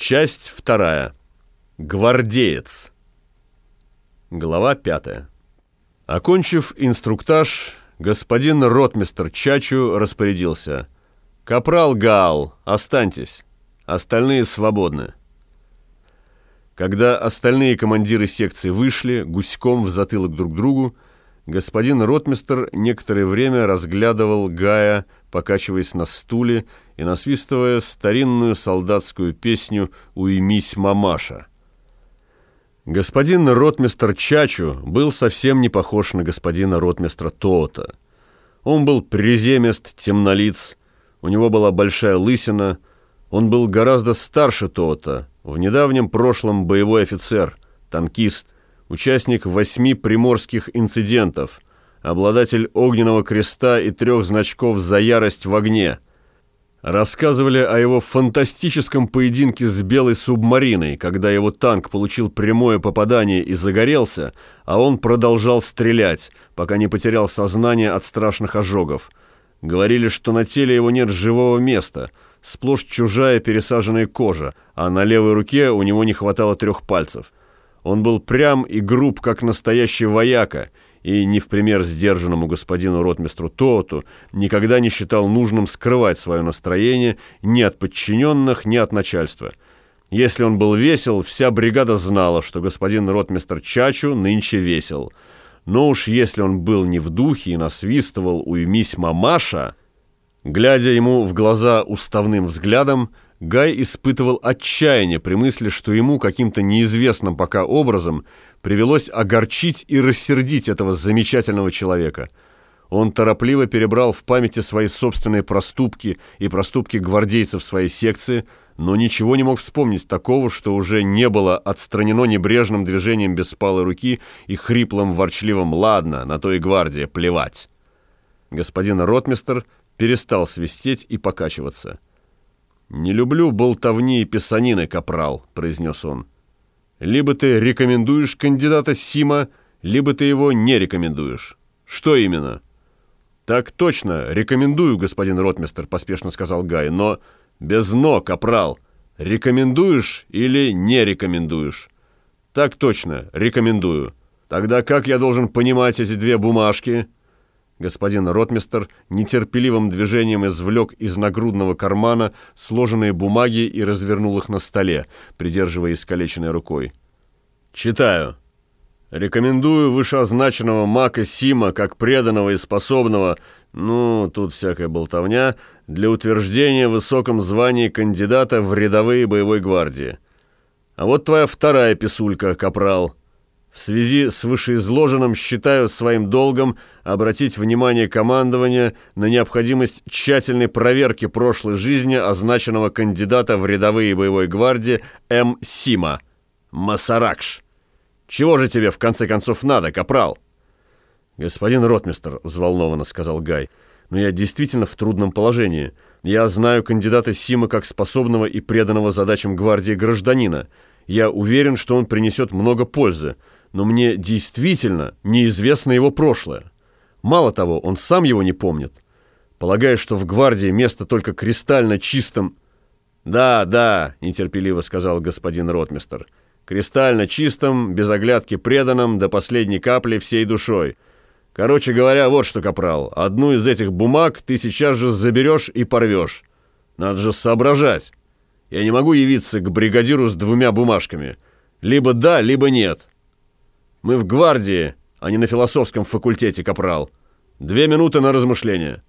Часть вторая. Гвардеец. Глава пятая. Окончив инструктаж, господин ротмистр Чачу распорядился. «Капрал Гаал, останьтесь. Остальные свободны». Когда остальные командиры секции вышли, гуськом в затылок друг другу, господин ротмистр некоторое время разглядывал Гая, покачиваясь на стуле и насвистывая старинную солдатскую песню «Уймись, мамаша». Господин ротмистр Чачу был совсем не похож на господина ротмистра Тоота. Он был приземист, темнолиц, у него была большая лысина, он был гораздо старше Тоота, в недавнем прошлом боевой офицер, танкист, участник восьми приморских инцидентов, обладатель огненного креста и трех значков за ярость в огне. Рассказывали о его фантастическом поединке с белой субмариной, когда его танк получил прямое попадание и загорелся, а он продолжал стрелять, пока не потерял сознание от страшных ожогов. Говорили, что на теле его нет живого места – сплошь чужая пересаженная кожа, а на левой руке у него не хватало трех пальцев. Он был прям и груб, как настоящий вояка, и, не в пример сдержанному господину ротмистру Тоту, никогда не считал нужным скрывать свое настроение ни от подчиненных, ни от начальства. Если он был весел, вся бригада знала, что господин ротмистр Чачу нынче весел. Но уж если он был не в духе и насвистывал «Уймись, мамаша», Глядя ему в глаза уставным взглядом, Гай испытывал отчаяние при мысли, что ему каким-то неизвестным пока образом привелось огорчить и рассердить этого замечательного человека. Он торопливо перебрал в памяти свои собственные проступки и проступки гвардейцев своей секции, но ничего не мог вспомнить такого, что уже не было отстранено небрежным движением беспалой руки и хриплым ворчливым «Ладно, на то и гвардия, плевать». Господин ротмистер перестал свистеть и покачиваться. «Не люблю болтовни и писанины, капрал», — произнес он. «Либо ты рекомендуешь кандидата Сима, либо ты его не рекомендуешь. Что именно?» «Так точно, рекомендую, господин ротмистер», — поспешно сказал Гай, «но без «но», капрал. Рекомендуешь или не рекомендуешь?» «Так точно, рекомендую. Тогда как я должен понимать эти две бумажки?» Господин ротмистер нетерпеливым движением извлек из нагрудного кармана сложенные бумаги и развернул их на столе, придерживая искалеченной рукой. «Читаю. Рекомендую вышеозначенного Мака Сима как преданного и способного, ну, тут всякая болтовня, для утверждения в высоком звании кандидата в рядовые боевой гвардии. А вот твоя вторая писулька, капрал». В связи с вышеизложенным считаю своим долгом обратить внимание командования на необходимость тщательной проверки прошлой жизни означенного кандидата в рядовые боевой гвардии М. Сима. Масаракш. Чего же тебе в конце концов надо, капрал? Господин ротмистр, взволнованно сказал Гай, но я действительно в трудном положении. Я знаю кандидата Сима как способного и преданного задачам гвардии гражданина. Я уверен, что он принесет много пользы но мне действительно неизвестно его прошлое. Мало того, он сам его не помнит. Полагая, что в гвардии место только кристально чистым... «Да, да», — нетерпеливо сказал господин ротмистер, «кристально чистым, без оглядки преданным, до последней капли всей душой. Короче говоря, вот что, капрал, одну из этих бумаг ты сейчас же заберешь и порвешь. Надо же соображать. Я не могу явиться к бригадиру с двумя бумажками. Либо да, либо нет. Мы в гвардии, а не на философском факультете, капрал. Две минуты на размышление».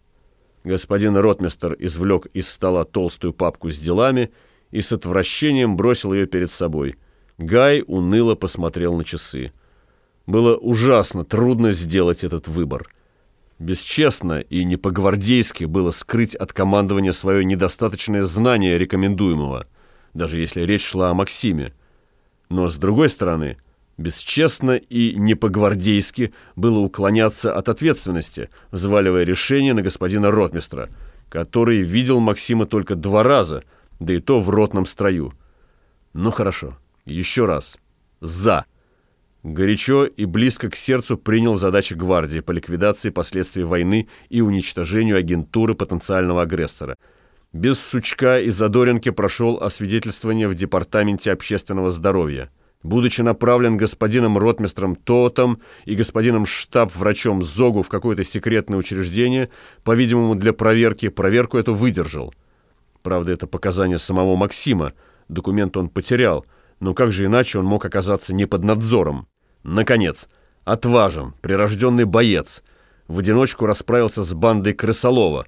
Господин ротмистер извлек из стола толстую папку с делами и с отвращением бросил ее перед собой. Гай уныло посмотрел на часы. Было ужасно трудно сделать этот выбор. Бесчестно и не по-гвардейски было скрыть от командования свое недостаточное знание рекомендуемого, даже если речь шла о Максиме. Но, с другой стороны, Бесчестно и не по-гвардейски было уклоняться от ответственности, взваливая решение на господина ротмистра, который видел Максима только два раза, да и то в ротном строю. Ну хорошо, еще раз. За. Горячо и близко к сердцу принял задачи гвардии по ликвидации последствий войны и уничтожению агентуры потенциального агрессора. без сучка и задоринки прошел освидетельствование в Департаменте общественного здоровья. Будучи направлен господином ротмистром Тотом и господином штаб-врачом Зогу в какое-то секретное учреждение, по-видимому, для проверки, проверку эту выдержал. Правда, это показания самого Максима. Документ он потерял, но как же иначе он мог оказаться не под надзором? Наконец, отважен, прирожденный боец. В одиночку расправился с бандой Крысолова.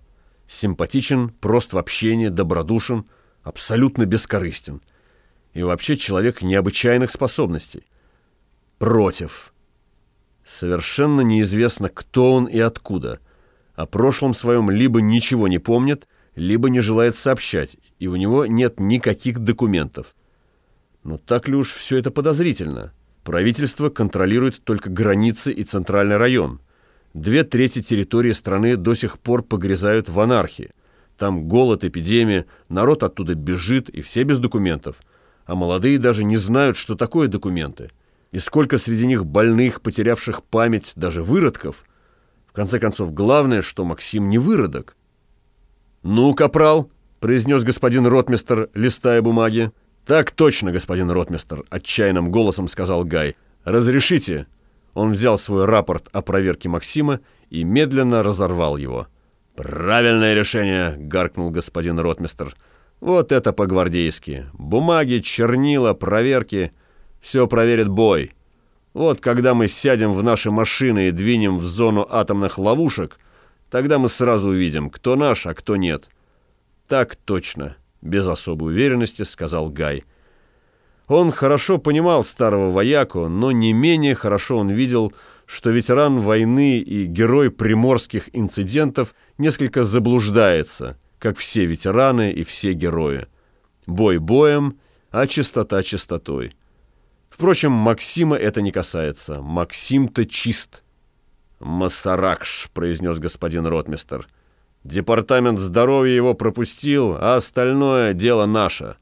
Симпатичен, прост в общении, добродушен, абсолютно бескорыстен. И вообще человек необычайных способностей. Против. Совершенно неизвестно, кто он и откуда. О прошлом своем либо ничего не помнит, либо не желает сообщать, и у него нет никаких документов. Но так ли уж все это подозрительно? Правительство контролирует только границы и центральный район. Две трети территории страны до сих пор погрязают в анархии. Там голод, эпидемия, народ оттуда бежит, и все без документов. А молодые даже не знают, что такое документы. И сколько среди них больных, потерявших память, даже выродков. В конце концов, главное, что Максим не выродок. «Ну, капрал», — произнес господин ротмистер, листая бумаги. «Так точно, господин ротмистер», — отчаянным голосом сказал Гай. «Разрешите?» Он взял свой рапорт о проверке Максима и медленно разорвал его. «Правильное решение», — гаркнул господин ротмистер. «Вот это по-гвардейски. Бумаги, чернила, проверки. Все проверит бой. Вот когда мы сядем в наши машины и двинем в зону атомных ловушек, Тогда мы сразу увидим, кто наш, а кто нет. Так точно, без особой уверенности сказал Гай. Он хорошо понимал старого вояку, но не менее хорошо он видел, что ветеран войны и герой приморских инцидентов несколько заблуждается, как все ветераны и все герои. Бой боем, а чистота чистотой. Впрочем, Максима это не касается. Максим-то чист. «Масаракш», — произнес господин ротмистер. «Департамент здоровья его пропустил, а остальное — дело наше».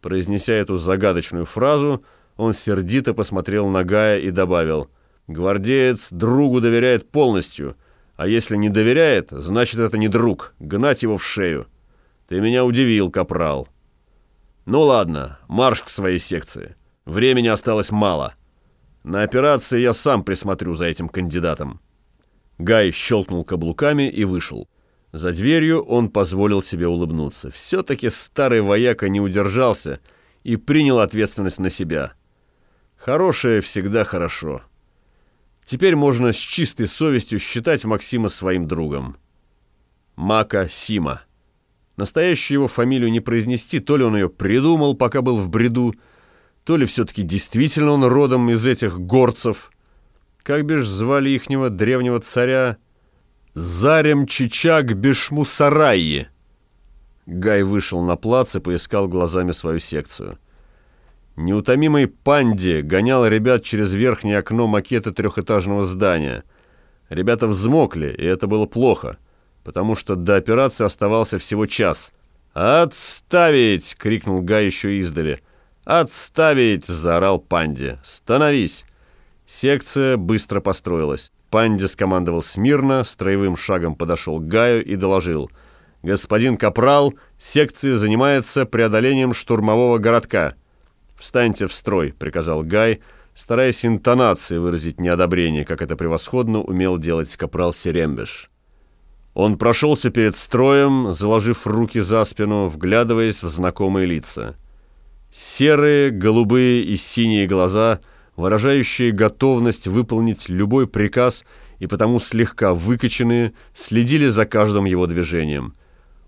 Произнеся эту загадочную фразу, он сердито посмотрел на Гая и добавил, «Гвардеец другу доверяет полностью, а если не доверяет, значит, это не друг, гнать его в шею. Ты меня удивил, капрал». «Ну ладно, марш к своей секции. Времени осталось мало». На операции я сам присмотрю за этим кандидатом». Гай щелкнул каблуками и вышел. За дверью он позволил себе улыбнуться. Все-таки старый вояка не удержался и принял ответственность на себя. Хорошее всегда хорошо. Теперь можно с чистой совестью считать Максима своим другом. Мака Сима. Настоящую его фамилию не произнести, то ли он ее придумал, пока был в бреду, то ли все-таки действительно он родом из этих горцев. Как бишь звали ихнего древнего царя? Зарем Чичак Бешмусарайи. Гай вышел на плац и поискал глазами свою секцию. Неутомимый Панди гонял ребят через верхнее окно макета трехэтажного здания. Ребята взмокли, и это было плохо, потому что до операции оставался всего час. «Отставить!» — крикнул Гай еще издали. «Отставить!» — заорал Панди. «Становись!» Секция быстро построилась. Панди скомандовал смирно, строевым шагом подошел к Гаю и доложил. «Господин Капрал, секция занимается преодолением штурмового городка». «Встаньте в строй», — приказал Гай, стараясь интонацией выразить неодобрение, как это превосходно умел делать Капрал Серембеш. Он прошелся перед строем, заложив руки за спину, вглядываясь в знакомые лица. Серые, голубые и синие глаза, выражающие готовность выполнить любой приказ и потому слегка выкоченные, следили за каждым его движением.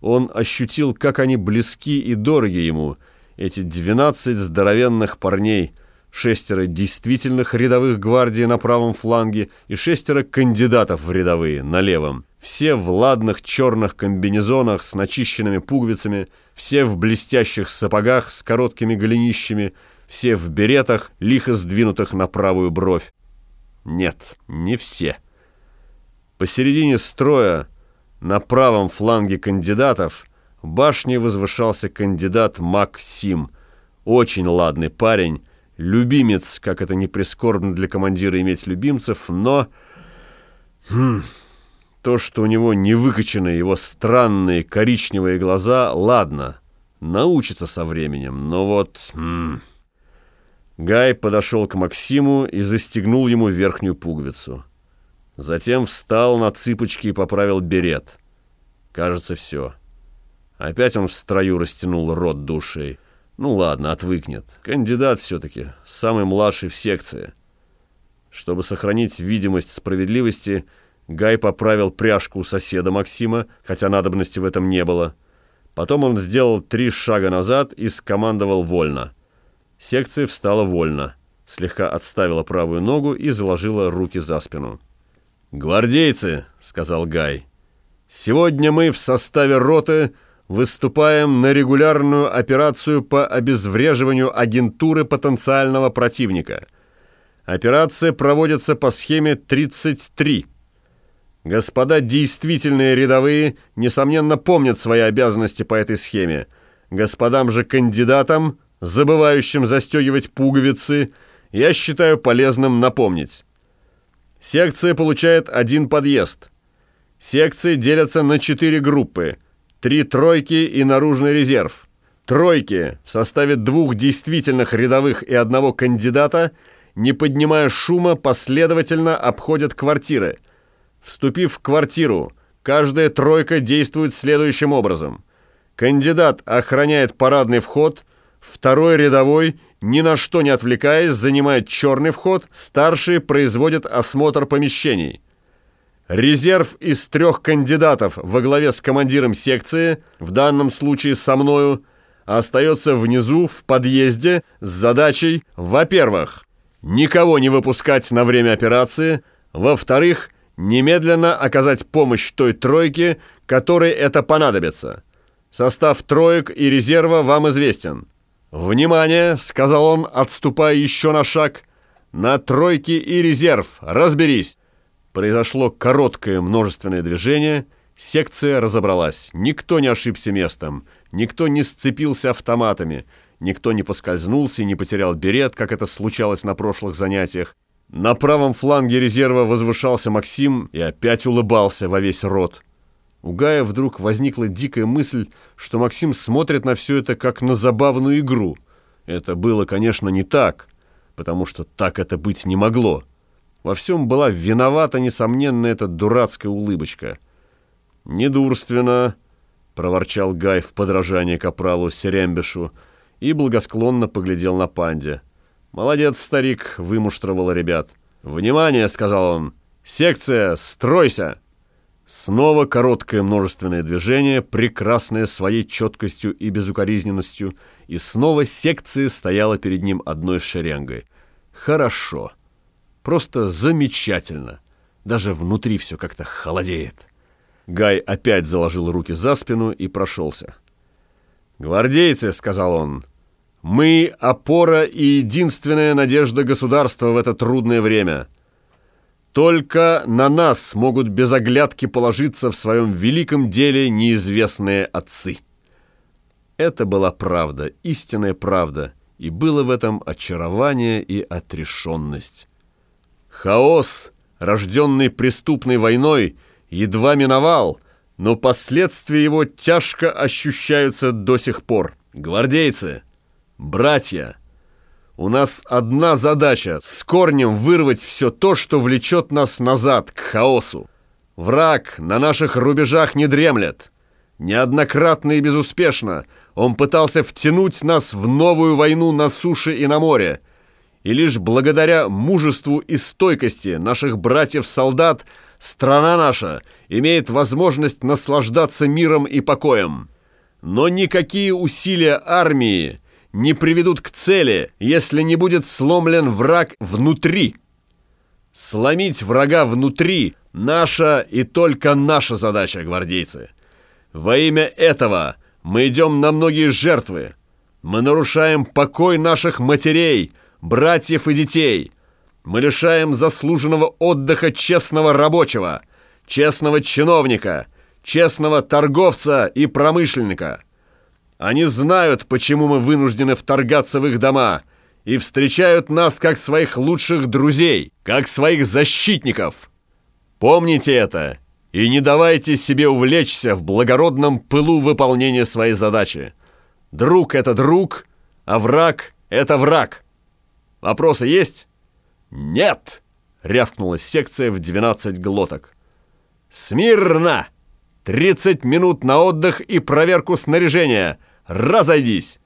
Он ощутил, как они близки и дороги ему, эти двенадцать здоровенных парней, шестеро действительных рядовых гвардии на правом фланге и шестеро кандидатов в рядовые на левом. Все в ладных черных комбинезонах с начищенными пуговицами, все в блестящих сапогах с короткими голенищами, все в беретах, лихо сдвинутых на правую бровь. Нет, не все. Посередине строя, на правом фланге кандидатов, башней возвышался кандидат Максим. Очень ладный парень, любимец, как это не прискорбно для командира иметь любимцев, но... Хм... То, что у него не выкочены его странные коричневые глаза, ладно, научится со временем, но вот... М -м. Гай подошел к Максиму и застегнул ему верхнюю пуговицу. Затем встал на цыпочки и поправил берет. Кажется, все. Опять он в строю растянул рот душей. Ну ладно, отвыкнет. Кандидат все-таки, самый младший в секции. Чтобы сохранить видимость справедливости, Гай поправил пряжку у соседа Максима, хотя надобности в этом не было. Потом он сделал три шага назад и скомандовал «вольно». Секция встала вольно, слегка отставила правую ногу и заложила руки за спину. «Гвардейцы», — сказал Гай, — «сегодня мы в составе роты выступаем на регулярную операцию по обезвреживанию агентуры потенциального противника. Операция проводится по схеме 33». Господа действительные рядовые, несомненно, помнят свои обязанности по этой схеме. Господам же кандидатам, забывающим застегивать пуговицы, я считаю полезным напомнить. Секция получает один подъезд. Секции делятся на четыре группы. Три тройки и наружный резерв. Тройки в составе двух действительных рядовых и одного кандидата, не поднимая шума, последовательно обходят квартиры – Вступив в квартиру, каждая тройка действует следующим образом. Кандидат охраняет парадный вход, второй рядовой, ни на что не отвлекаясь, занимает черный вход, старший производит осмотр помещений. Резерв из трех кандидатов во главе с командиром секции, в данном случае со мною, остается внизу в подъезде с задачей, во-первых, никого не выпускать на время операции, во-вторых, немедленно оказать помощь той тройке, которой это понадобится. Состав троек и резерва вам известен. «Внимание!» — сказал он, отступая еще на шаг. «На тройки и резерв! Разберись!» Произошло короткое множественное движение. Секция разобралась. Никто не ошибся местом. Никто не сцепился автоматами. Никто не поскользнулся и не потерял берет, как это случалось на прошлых занятиях. На правом фланге резерва возвышался Максим и опять улыбался во весь рот. У Гая вдруг возникла дикая мысль, что Максим смотрит на все это как на забавную игру. Это было, конечно, не так, потому что так это быть не могло. Во всем была виновата, несомненно, эта дурацкая улыбочка. «Недурственно», — проворчал Гай в подражание капралу Серембешу и благосклонно поглядел на панде. «Молодец, старик!» — вымуштровал ребят. «Внимание!» — сказал он. «Секция, стройся!» Снова короткое множественное движение, прекрасное своей четкостью и безукоризненностью, и снова секция стояла перед ним одной шеренгой. Хорошо. Просто замечательно. Даже внутри все как-то холодеет. Гай опять заложил руки за спину и прошелся. «Гвардейцы!» — сказал он. Мы – опора и единственная надежда государства в это трудное время. Только на нас могут без оглядки положиться в своем великом деле неизвестные отцы. Это была правда, истинная правда, и было в этом очарование и отрешенность. Хаос, рожденный преступной войной, едва миновал, но последствия его тяжко ощущаются до сих пор. Гвардейцы – «Братья, у нас одна задача — с корнем вырвать все то, что влечет нас назад, к хаосу. Враг на наших рубежах не дремлет. Неоднократно и безуспешно он пытался втянуть нас в новую войну на суше и на море. И лишь благодаря мужеству и стойкости наших братьев-солдат страна наша имеет возможность наслаждаться миром и покоем. Но никакие усилия армии не приведут к цели, если не будет сломлен враг внутри. Сломить врага внутри – наша и только наша задача, гвардейцы. Во имя этого мы идем на многие жертвы. Мы нарушаем покой наших матерей, братьев и детей. Мы лишаем заслуженного отдыха честного рабочего, честного чиновника, честного торговца и промышленника – они знают, почему мы вынуждены вторгаться в их дома, и встречают нас как своих лучших друзей, как своих защитников. Помните это И не давайте себе увлечься в благородном пылу выполнения своей задачи. Друг — это друг, а враг — это враг. Вопросы есть? Нет! Рявкнула секция в 12 глоток. Смирно! 30 минут на отдых и проверку снаряжения. Разойдись!